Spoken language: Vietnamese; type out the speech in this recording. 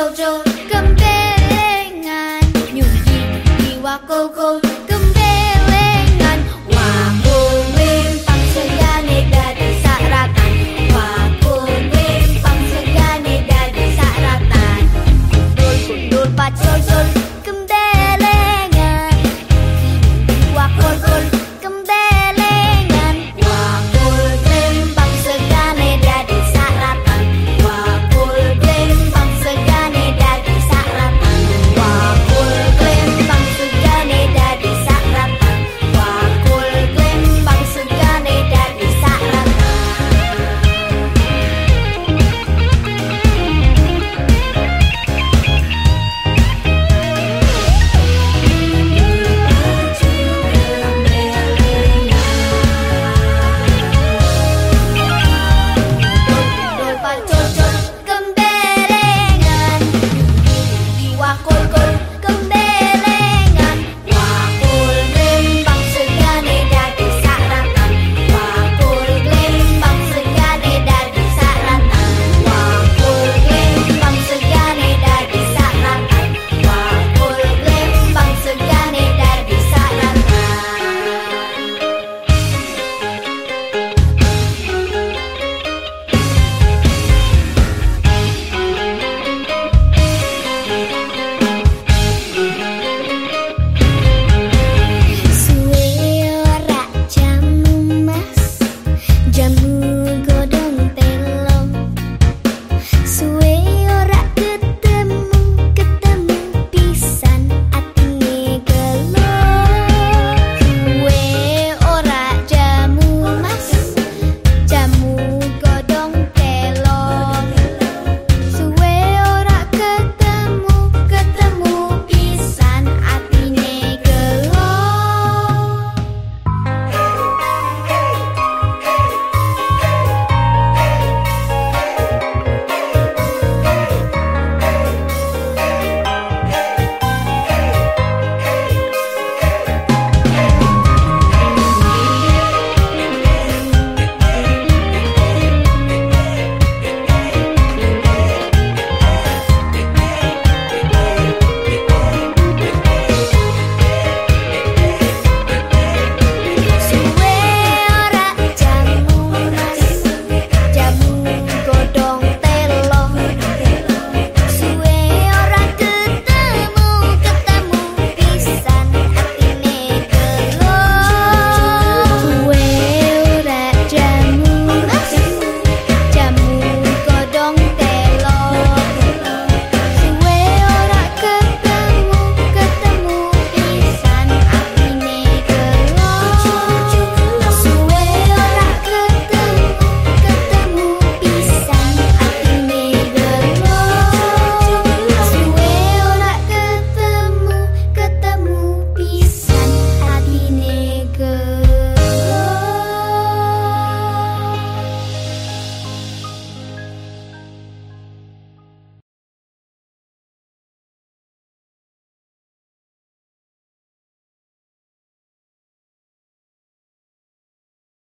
做做咁悲哀，容易疑惑高高。